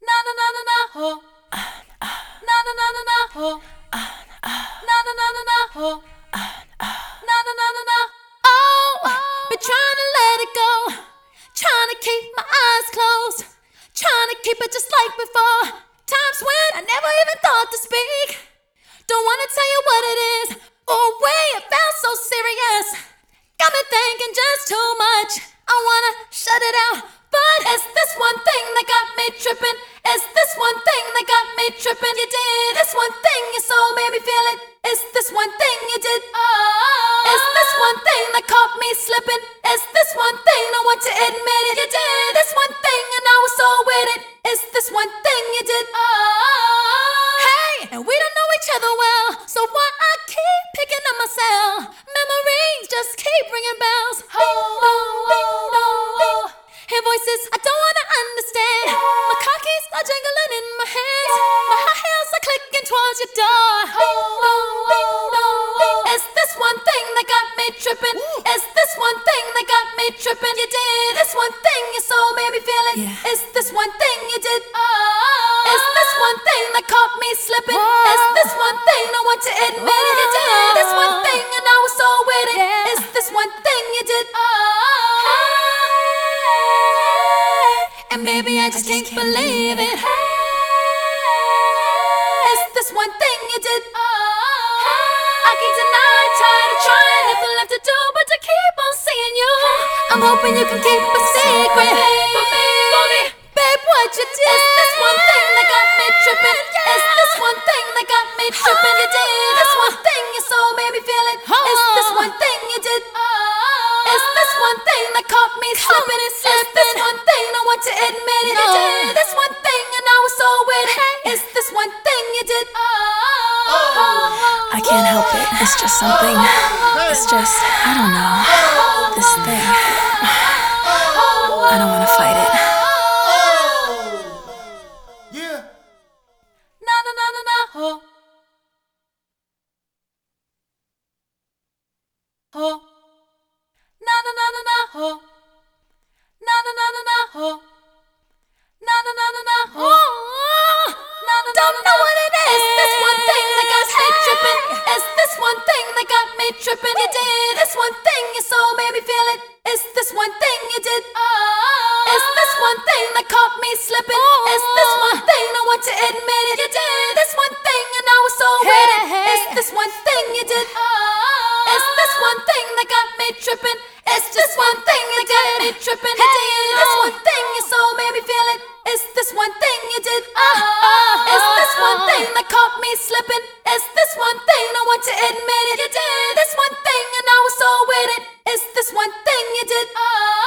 Na na na na na ho. Na na na na na ho. Na na na na na ho. Na na na na na. Oh, oh. been trying to let it go. Trying to keep my eyes closed. Trying to keep it just like before. Times when I never even thought to speak. I wanna shut it out. But it's this one thing that got me tripping. It's this one thing that got me tripping. You did this one thing, your soul made me feel it. It's this one thing you did. Oh, it's this one thing that caught me slipping. It's this one thing I want to admit it. You did this one thing and I was so with it. It's this one thing you did. Oh, hey, and we don't know each other well, so why I keep picking up myself? Memories just keep ringing bells. Bing voices I don't wanna understand. My car keys are jingling in my hands. My high heels are clicking towards your door. Bing bong, bing bong, bing. It's this one thing that got me tripping. It's this one thing that got me tripping. You did this one thing, your soul made me feel it. Yeah. It's this one thing you did. Oh, it's this one thing that caught me slipping. It's this one thing I want to admit it. And baby I just can't believe it. Hey, It's this one thing you did. Oh, I can't deny, tired of trying, nothing left to do but to keep on seeing you. I'm hoping you can keep a secret for me, for me, babe. What you did? It's this one thing that got me tripping. It's this one thing that got me tripping. You did this one thing, your soul made me feel it. It's this one thing you did. It's this one thing that caught me slipping. It's this one thing I want to admit it. You did this one thing and I was so with it. It's this one thing you did. I can't help it. It's just something. It's just, I don't know. This thing. I don't want to fight it. Yeah. Na na na na na ho. Ho. Don't know what it is. This one thing that got me tripping. It's this one thing that got me tripping. You did this one thing, your soul made me feel it. It's this one thing you did. Oh, it's this one thing that caught me slipping. It's this one thing I want to admit it. You did this one thing and I was so with it. It's this one thing you did. Oh, it's this one thing that got me tripping. It's this one thing that got me tripping. You did this one thing, your soul made me feel it. It's this one thing you did. Oh, it's this one thing that caught me slipping. It's this one thing I want to admit it. You did this one thing and I was so with it. It's this one thing you did. Oh.